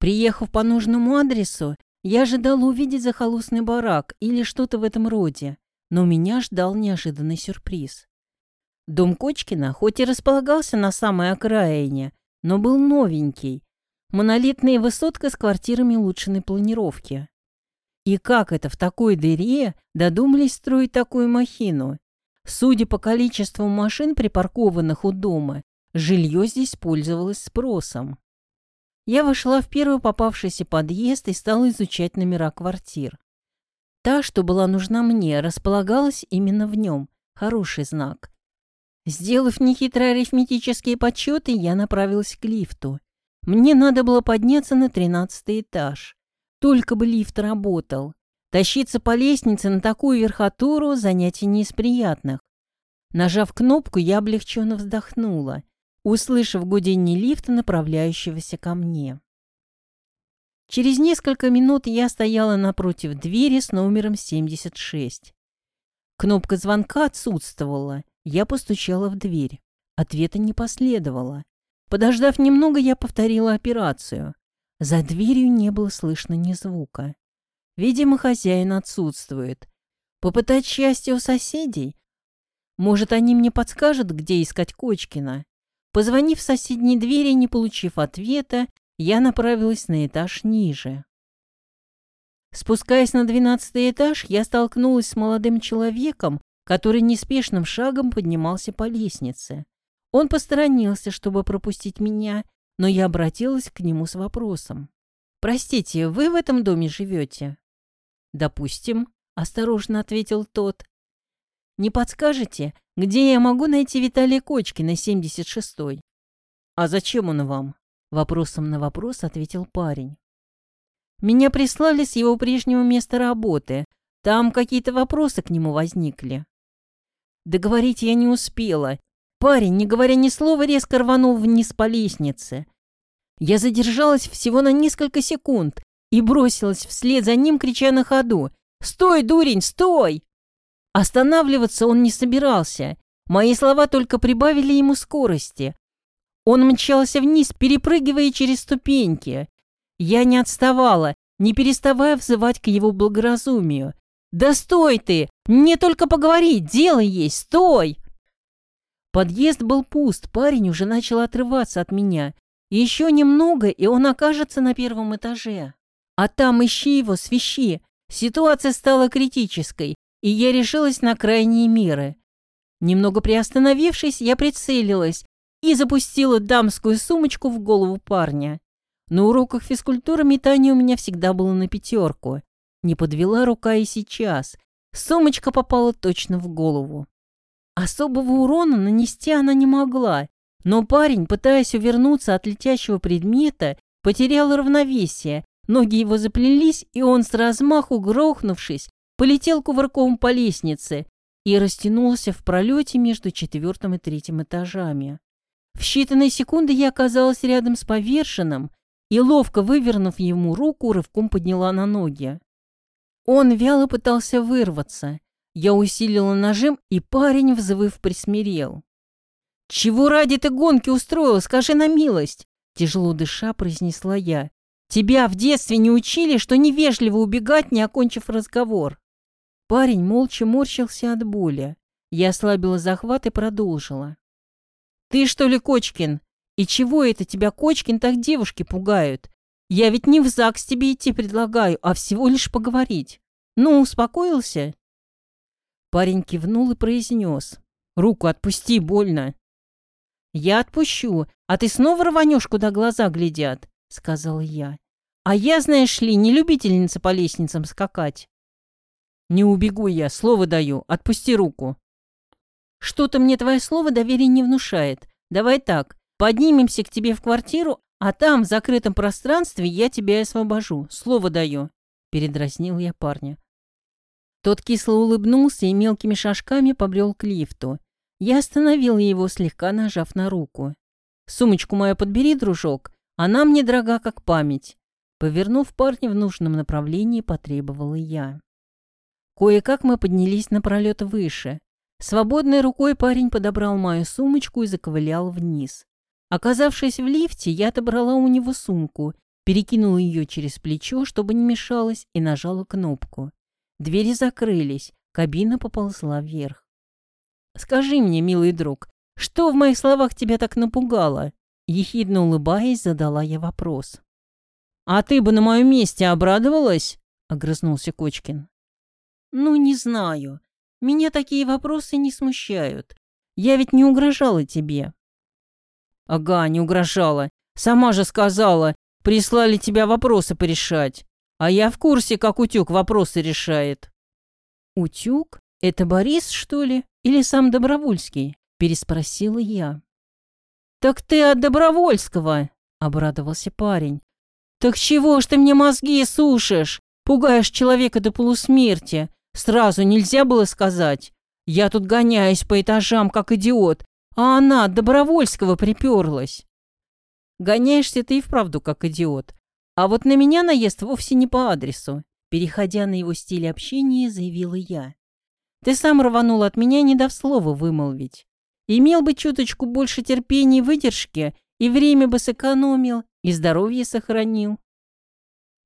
Приехав по нужному адресу, я ожидала увидеть захолустный барак или что-то в этом роде, но меня ждал неожиданный сюрприз. Дом Кочкина хоть и располагался на самой окраине, но был новенький, монолитная высотка с квартирами улучшенной планировки. И как это в такой дыре додумались строить такую махину? Судя по количеству машин, припаркованных у дома, жилье здесь пользовалось спросом. Я вошла в первый попавшийся подъезд и стала изучать номера квартир. Та, что была нужна мне, располагалась именно в нем. Хороший знак. Сделав нехитрые арифметические подсчеты, я направилась к лифту. Мне надо было подняться на тринадцатый этаж. Только бы лифт работал. Тащиться по лестнице на такую верхотуру – занятие не из приятных. Нажав кнопку, я облегченно вздохнула услышав гудение лифта, направляющегося ко мне. Через несколько минут я стояла напротив двери с номером 76. Кнопка звонка отсутствовала. Я постучала в дверь. Ответа не последовало. Подождав немного, я повторила операцию. За дверью не было слышно ни звука. Видимо, хозяин отсутствует. Попытать счастье у соседей? Может, они мне подскажут, где искать Кочкина? Позвонив в соседней двери не получив ответа, я направилась на этаж ниже. Спускаясь на двенадцатый этаж, я столкнулась с молодым человеком, который неспешным шагом поднимался по лестнице. Он посторонился, чтобы пропустить меня, но я обратилась к нему с вопросом. «Простите, вы в этом доме живете?» «Допустим», — осторожно ответил тот. Не подскажете, где я могу найти Виталия Кочкина, 76-й?» «А зачем он вам?» Вопросом на вопрос ответил парень. «Меня прислали с его прежнего места работы. Там какие-то вопросы к нему возникли». Договорить я не успела. Парень, не говоря ни слова, резко рванул вниз по лестнице. Я задержалась всего на несколько секунд и бросилась вслед за ним, крича на ходу. «Стой, дурень, стой!» Останавливаться он не собирался. Мои слова только прибавили ему скорости. Он мчался вниз, перепрыгивая через ступеньки. Я не отставала, не переставая взывать к его благоразумию. «Да стой ты! Мне только поговорить, дело есть, стой!» Подъезд был пуст, парень уже начал отрываться от меня. Еще немного, и он окажется на первом этаже. А там ищи его, свищи. Ситуация стала критической и я решилась на крайние меры. Немного приостановившись, я прицелилась и запустила дамскую сумочку в голову парня. На уроках физкультуры метание у меня всегда было на пятерку. Не подвела рука и сейчас. Сумочка попала точно в голову. Особого урона нанести она не могла, но парень, пытаясь увернуться от летящего предмета, потерял равновесие, ноги его заплелись, и он с размаху грохнувшись, полетел кувырком по лестнице и растянулся в пролете между четвертым и третьим этажами. В считанные секунды я оказалась рядом с поверженным и, ловко вывернув ему руку, рывком подняла на ноги. Он вяло пытался вырваться. Я усилила нажим, и парень, взвыв, присмирел. «Чего ради ты гонки устроил, скажи на милость!» Тяжело дыша, произнесла я. «Тебя в детстве не учили, что невежливо убегать, не окончив разговор?» Парень молча морщился от боли. Я ослабила захват и продолжила. «Ты что ли, Кочкин? И чего это тебя, Кочкин, так девушки пугают? Я ведь не в ЗАГС тебе идти предлагаю, а всего лишь поговорить. Ну, успокоился?» Парень кивнул и произнес. «Руку отпусти, больно». «Я отпущу, а ты снова рванешь, куда глаза глядят», — сказала я. «А я, знаешь ли, не любительница по лестницам скакать. «Не убегу я, слово даю, отпусти руку». «Что-то мне твое слово доверия не внушает. Давай так, поднимемся к тебе в квартиру, а там, в закрытом пространстве, я тебя освобожу. Слово даю», — передразнил я парня. Тот кисло улыбнулся и мелкими шажками побрел к лифту. Я остановил его, слегка нажав на руку. «Сумочку мою подбери, дружок, она мне дорога, как память». Повернув парня в нужном направлении, потребовала я. Кое-как мы поднялись на пролет выше. Свободной рукой парень подобрал мою сумочку и заковылял вниз. Оказавшись в лифте, я отобрала у него сумку перекинула ее через плечо, чтобы не мешалось, и нажала кнопку. Двери закрылись, кабина поползла вверх. «Скажи мне, милый друг, что в моих словах тебя так напугало?» Ехидно улыбаясь, задала я вопрос. «А ты бы на моем месте обрадовалась?» — огрызнулся Кочкин. «Ну, не знаю. Меня такие вопросы не смущают. Я ведь не угрожала тебе». «Ага, не угрожала. Сама же сказала, прислали тебя вопросы порешать. А я в курсе, как Утюг вопросы решает». «Утюг? Это Борис, что ли? Или сам Добровольский?» – переспросила я. «Так ты от Добровольского!» – обрадовался парень. «Так чего ж ты мне мозги сушишь? Пугаешь человека до полусмерти. Сразу нельзя было сказать. Я тут гоняюсь по этажам, как идиот, а она от Добровольского приперлась». «Гоняешься ты и вправду, как идиот. А вот на меня наезд вовсе не по адресу», – переходя на его стиль общения, заявила я. «Ты сам рванул от меня, не дав слова вымолвить. Имел бы чуточку больше терпения и выдержки, и время бы сэкономил, и здоровье сохранил.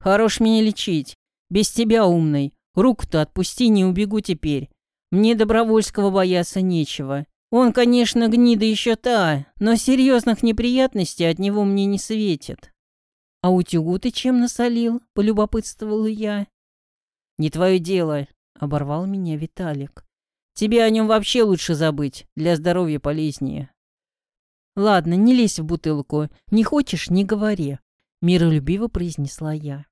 Хорош меня лечить. Без тебя, умный. Руку-то отпусти, не убегу теперь. Мне Добровольского бояться нечего. Он, конечно, гнида еще та, но серьезных неприятностей от него мне не светит. А утюгу ты чем насолил? Полюбопытствовала я. Не твое дело, оборвал меня Виталик. Тебе о нем вообще лучше забыть, для здоровья полезнее. Ладно, не лезь в бутылку, не хочешь – не говори, миролюбиво произнесла я.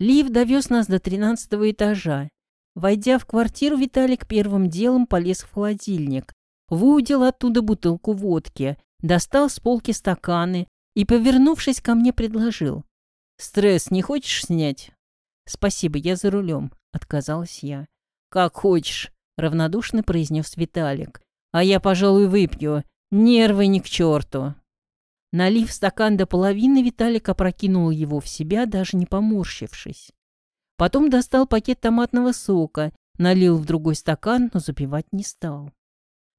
Лифт довез нас до тринадцатого этажа. Войдя в квартиру, Виталик первым делом полез в холодильник, выудил оттуда бутылку водки, достал с полки стаканы и, повернувшись ко мне, предложил. «Стресс не хочешь снять?» «Спасибо, я за рулем», — отказалась я. «Как хочешь», — равнодушно произнес Виталик. «А я, пожалуй, выпью. Нервы ни к черту». Налив стакан до половины, Виталик опрокинул его в себя, даже не поморщившись. Потом достал пакет томатного сока, налил в другой стакан, но запивать не стал.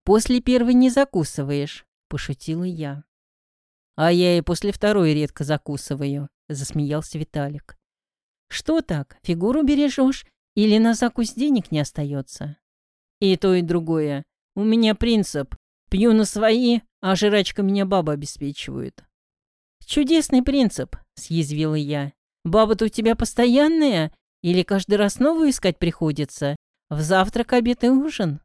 «После первой не закусываешь», — пошутила я. «А я и после второй редко закусываю», — засмеялся Виталик. «Что так, фигуру бережешь или на закусь денег не остается?» И то, и другое. У меня принцип. Пью на свои, а жрачка меня баба обеспечивает. Чудесный принцип, съязвила я. Баба-то у тебя постоянная? Или каждый раз новую искать приходится? В завтрак, обед и ужин?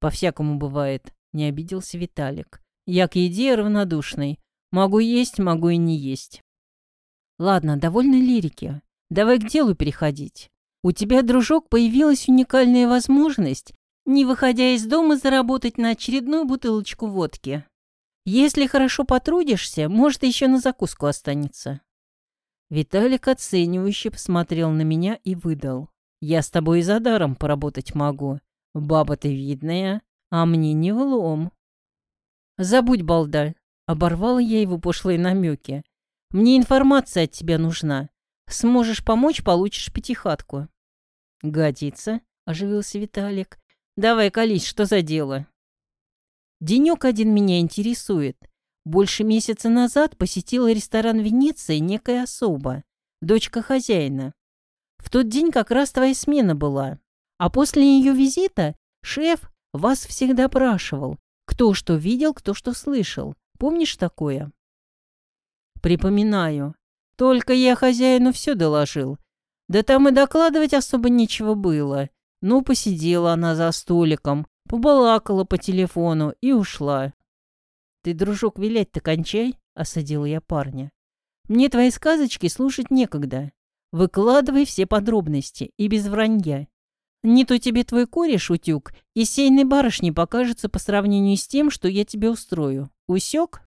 По-всякому бывает, не обиделся Виталик. Я к еде равнодушный. Могу есть, могу и не есть. Ладно, довольно лирики. Давай к делу переходить. У тебя, дружок, появилась уникальная возможность не выходя из дома заработать на очередную бутылочку водки. Если хорошо потрудишься, может, еще на закуску останется. Виталик оценивающе посмотрел на меня и выдал. «Я с тобой и за даром поработать могу. Баба ты видная, а мне не влом». «Забудь, балда!» — оборвала я его пошлые намеки. «Мне информация от тебя нужна. Сможешь помочь, получишь пятихатку». «Годится», — оживился Виталик. Давай, колись, что за дело? Денек один меня интересует. Больше месяца назад посетила ресторан Венеции некая особа, дочка хозяина. В тот день как раз твоя смена была. А после ее визита шеф вас всегда спрашивал, кто что видел, кто что слышал. Помнишь такое? Припоминаю. Только я хозяину все доложил. Да там и докладывать особо нечего было. Ну, посидела она за столиком, побалакала по телефону и ушла. «Ты, дружок, вилять-то кончай», — осадила я парня. «Мне твои сказочки слушать некогда. Выкладывай все подробности и без вранья. Не то тебе твой кореш, утюг, и сейной барышни покажется по сравнению с тем, что я тебе устрою. Усек?»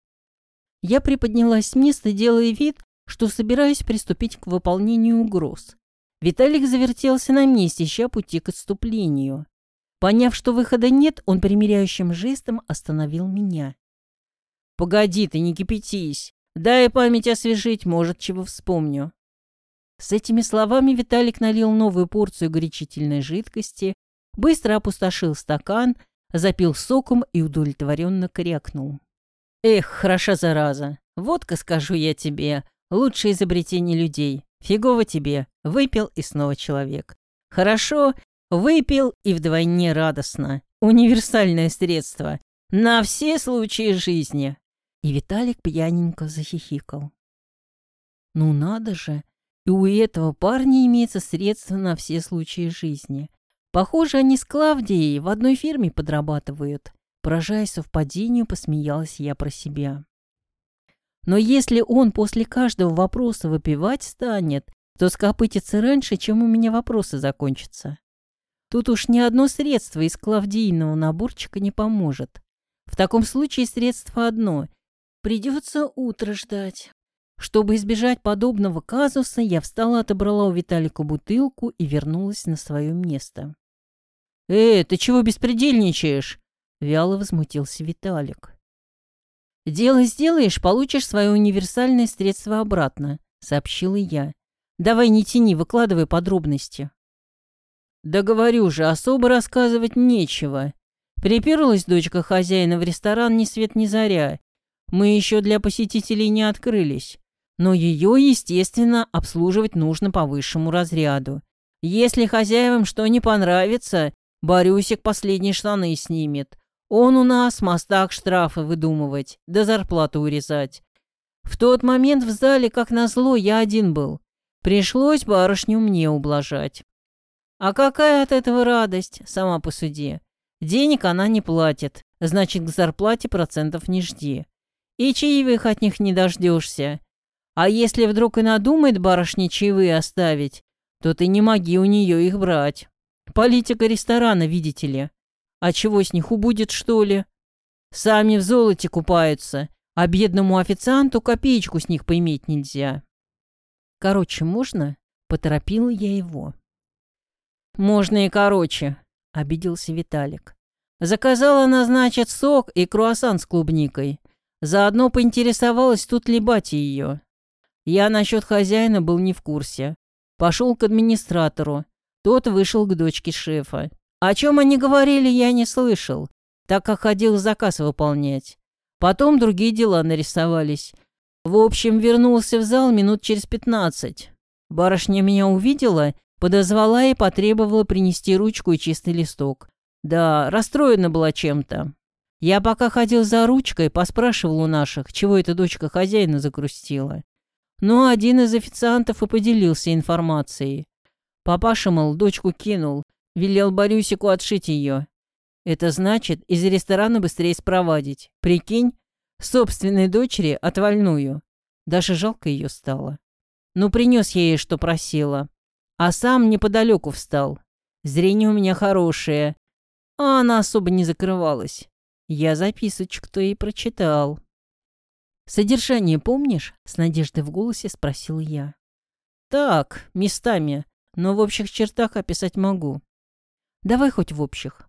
Я приподнялась с места, делая вид, что собираюсь приступить к выполнению угроз. Виталик завертелся на месте, ища пути к отступлению. Поняв, что выхода нет, он примиряющим жестом остановил меня. «Погоди ты, не кипятись. Дай память освежить, может, чего вспомню». С этими словами Виталик налил новую порцию горячительной жидкости, быстро опустошил стакан, запил соком и удовлетворенно крякнул. «Эх, хороша зараза! Водка, скажу я тебе, Лучшее изобретение людей. Фигово тебе. Выпил и снова человек. Хорошо, выпил и вдвойне радостно. Универсальное средство. На все случаи жизни. И Виталик пьяненько захихикал. Ну надо же. И у этого парня имеется средство на все случаи жизни. Похоже, они с Клавдией в одной фирме подрабатывают. Поражаясь совпадению, посмеялась я про себя. Но если он после каждого вопроса выпивать станет, то скопытится раньше, чем у меня вопросы закончатся. Тут уж ни одно средство из клавдийного наборчика не поможет. В таком случае средство одно — придется утро ждать. Чтобы избежать подобного казуса, я встала, отобрала у Виталика бутылку и вернулась на свое место. «Эй, ты чего беспредельничаешь?» — вяло возмутился Виталик. «Дело сделаешь, получишь свое универсальное средство обратно», — сообщила я. «Давай не тяни, выкладывай подробности». «Да говорю же, особо рассказывать нечего. Приперлась дочка хозяина в ресторан ни свет ни заря. Мы еще для посетителей не открылись. Но ее, естественно, обслуживать нужно по высшему разряду. Если хозяевам что не понравится, Борюсик последние штаны снимет. Он у нас мостак штрафы выдумывать, да зарплату урезать. В тот момент в зале, как назло, я один был. Пришлось барышню мне ублажать. А какая от этого радость, сама по суде. Денег она не платит, значит, к зарплате процентов не жди. И чаевых от них не дождешься. А если вдруг и надумает барышне чаевые оставить, то ты не моги у нее их брать. Политика ресторана, видите ли. А чего с них убудет, что ли? Сами в золоте купаются, а бедному официанту копеечку с них поиметь нельзя. Короче, можно? Поторопила я его. Можно и короче, обиделся Виталик. Заказала она, значит, сок и круассан с клубникой. Заодно поинтересовалась, тут ли батя ее. Я насчет хозяина был не в курсе. Пошел к администратору. Тот вышел к дочке шефа. О чем они говорили, я не слышал, так как ходил заказ выполнять. Потом другие дела нарисовались. В общем, вернулся в зал минут через пятнадцать. Барышня меня увидела, подозвала и потребовала принести ручку и чистый листок. Да, расстроена была чем-то. Я пока ходил за ручкой, поспрашивал у наших, чего эта дочка хозяина загрустила. Но один из официантов и поделился информацией. Папаша, мол, дочку кинул, Велел Борюсику отшить ее. Это значит, из ресторана быстрее спровадить. Прикинь, собственной дочери отвальную. Даже жалко ее стало. Ну, принес я ей, что просила. А сам неподалеку встал. Зрение у меня хорошее. А она особо не закрывалась. Я записочку-то и прочитал. «Содержание помнишь?» — с надеждой в голосе спросил я. «Так, местами, но в общих чертах описать могу. Давай хоть в общих.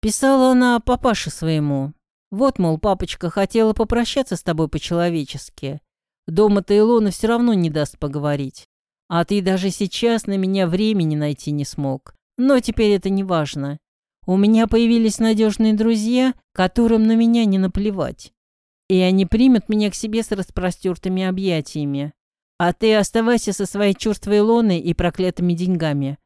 Писала она папаше своему. Вот, мол, папочка хотела попрощаться с тобой по-человечески. Дома-то Илона все равно не даст поговорить. А ты даже сейчас на меня времени найти не смог. Но теперь это не важно. У меня появились надежные друзья, которым на меня не наплевать. И они примут меня к себе с распростертыми объятиями. А ты оставайся со своей чертовой Илоной и проклятыми деньгами.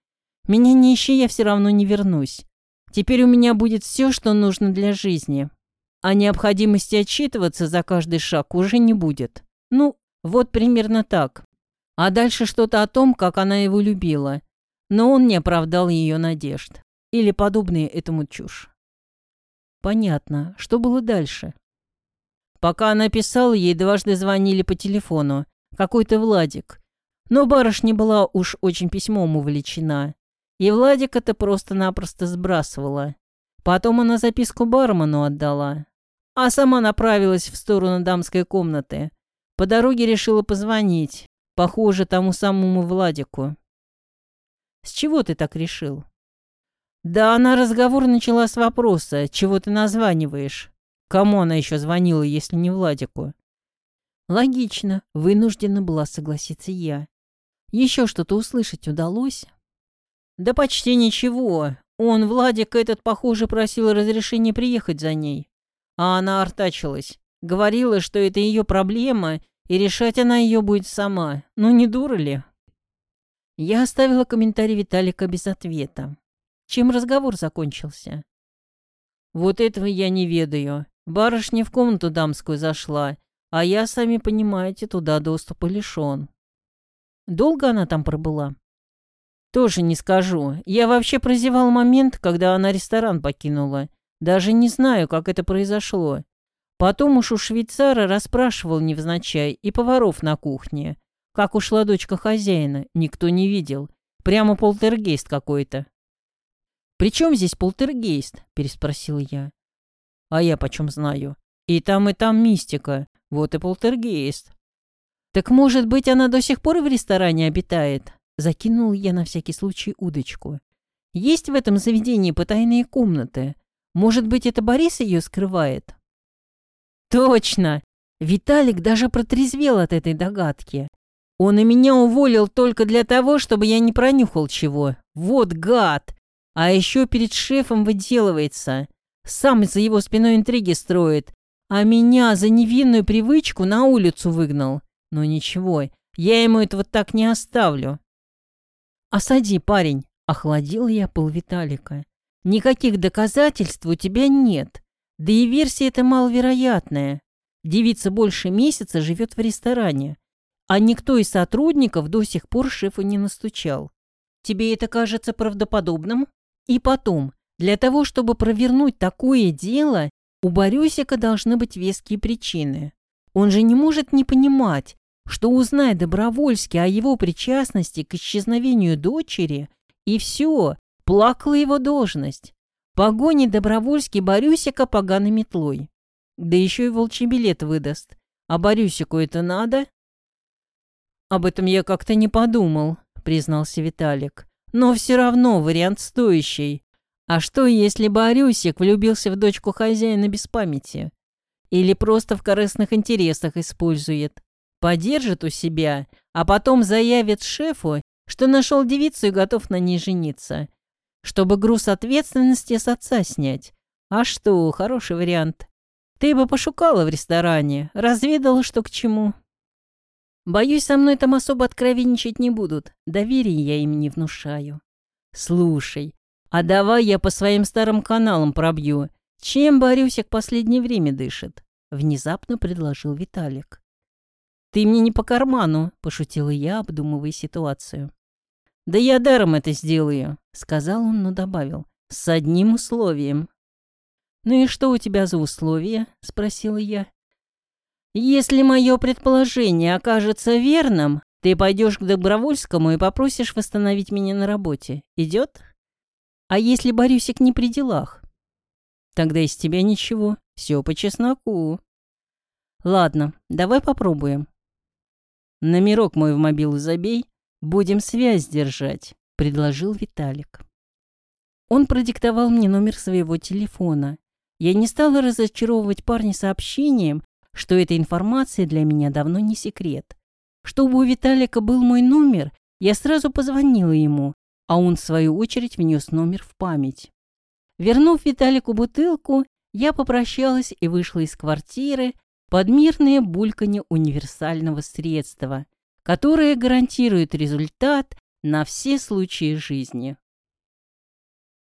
Меня не ищи, я все равно не вернусь. Теперь у меня будет все, что нужно для жизни. А необходимости отчитываться за каждый шаг уже не будет. Ну, вот примерно так. А дальше что-то о том, как она его любила. Но он не оправдал ее надежд. Или подобные этому чушь. Понятно. Что было дальше? Пока она писала, ей дважды звонили по телефону. Какой-то Владик. Но барышня была уж очень письмом увлечена. И Владик это просто-напросто сбрасывала. Потом она записку бармену отдала. А сама направилась в сторону дамской комнаты. По дороге решила позвонить. Похоже, тому самому Владику. «С чего ты так решил?» «Да она разговор начала с вопроса, чего ты названиваешь. Кому она еще звонила, если не Владику?» «Логично, вынуждена была согласиться я. Еще что-то услышать удалось?» «Да почти ничего. Он, Владик этот, похоже, просил разрешения приехать за ней. А она артачилась. Говорила, что это ее проблема, и решать она ее будет сама. Ну не дура ли? Я оставила комментарий Виталика без ответа. Чем разговор закончился? Вот этого я не ведаю. Барышня в комнату дамскую зашла, а я, сами понимаете, туда доступа лишен. Долго она там пробыла? Тоже не скажу. Я вообще прозевал момент, когда она ресторан покинула. Даже не знаю, как это произошло. Потом уж у швейцара расспрашивал невзначай и поваров на кухне. Как ушла дочка хозяина, никто не видел. Прямо полтергейст какой-то. «При чем здесь полтергейст?» – переспросил я. «А я почем знаю? И там, и там мистика. Вот и полтергейст». «Так, может быть, она до сих пор в ресторане обитает?» Закинул я на всякий случай удочку. «Есть в этом заведении потайные комнаты. Может быть, это Борис ее скрывает?» «Точно!» Виталик даже протрезвел от этой догадки. Он и меня уволил только для того, чтобы я не пронюхал чего. Вот гад! А еще перед шефом выделывается. Сам за его спиной интриги строит. А меня за невинную привычку на улицу выгнал. Но ничего, я ему этого так не оставлю. «Осади, парень!» — охладил я пол Виталика. «Никаких доказательств у тебя нет. Да и версия эта маловероятная. Девица больше месяца живет в ресторане, а никто из сотрудников до сих пор шефу не настучал. Тебе это кажется правдоподобным?» И потом, для того, чтобы провернуть такое дело, у Борюсика должны быть веские причины. Он же не может не понимать, что узнай Добровольский о его причастности к исчезновению дочери, и все, плакала его должность. Погони Добровольский Борюсика поганой метлой. Да еще и волчий билет выдаст. А Борюсику это надо? Об этом я как-то не подумал, признался Виталик. Но все равно вариант стоящий. А что, если бы Арюсик влюбился в дочку хозяина без памяти? Или просто в корыстных интересах использует? Подержит у себя, а потом заявит шефу, что нашел девицу и готов на ней жениться. Чтобы груз ответственности с отца снять. А что, хороший вариант. Ты бы пошукала в ресторане, разведала, что к чему. Боюсь, со мной там особо откровенничать не будут. Доверия я им не внушаю. Слушай, а давай я по своим старым каналам пробью. Чем Борюсик последнее время дышит? Внезапно предложил Виталик. Ты мне не по карману, пошутила я, обдумывая ситуацию. Да я даром это сделаю, сказал он, но добавил. С одним условием. «Ну и что у тебя за условия?» — спросила я. Если мое предположение окажется верным, ты пойдешь к Добровольскому и попросишь восстановить меня на работе. Идет? А если Борюсик не при делах? Тогда из тебя ничего. Все по чесноку. Ладно, давай попробуем. Номерок мой в мобилу забей. Будем связь держать, предложил Виталик. Он продиктовал мне номер своего телефона. Я не стала разочаровывать парня сообщением, что эта информация для меня давно не секрет. Чтобы у Виталика был мой номер, я сразу позвонила ему, а он, в свою очередь, внес номер в память. Вернув Виталику бутылку, я попрощалась и вышла из квартиры под мирное бульканье универсального средства, которое гарантирует результат на все случаи жизни.